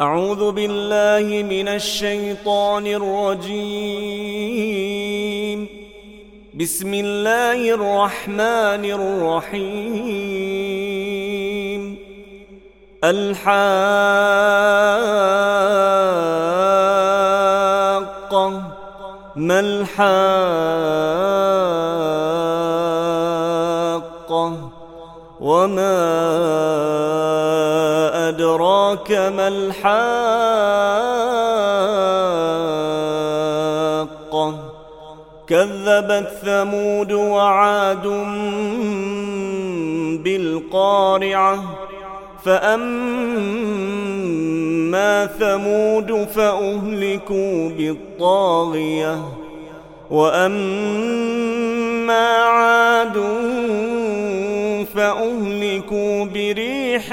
أعوذ بالله من الشيطان الرجيم. بسم الله الرحمن الرحيم. الحاقة ما الحاقة وما أدراك ما الحاقة كذبت ثمود وعاد بالقارعة فأما ثمود فأهلكوا بالطاغية وأما عاد فأهلكوا بريح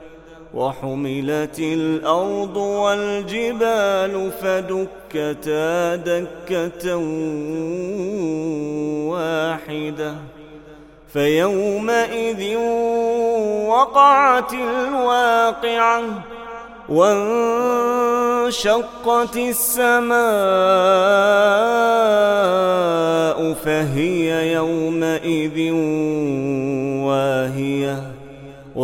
وحملت الأرض والجبال فدكتا دكة واحدة. فيومئذ وقعت الواقعة وانشقت السماء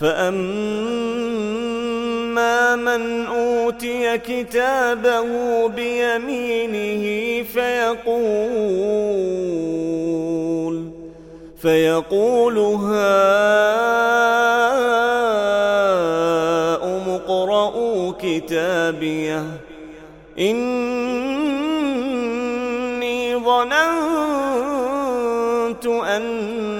فأما من أوتي كتابه بيمينه فيقول فيقول هاؤم اقرءوا كتابيه إني ظننت أني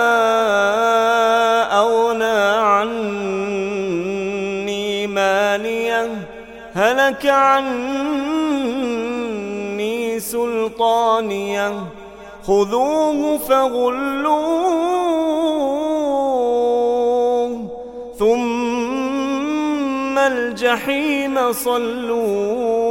هلك عني سلطانية. خذوه فغلوه ثم الجحيم صلوه.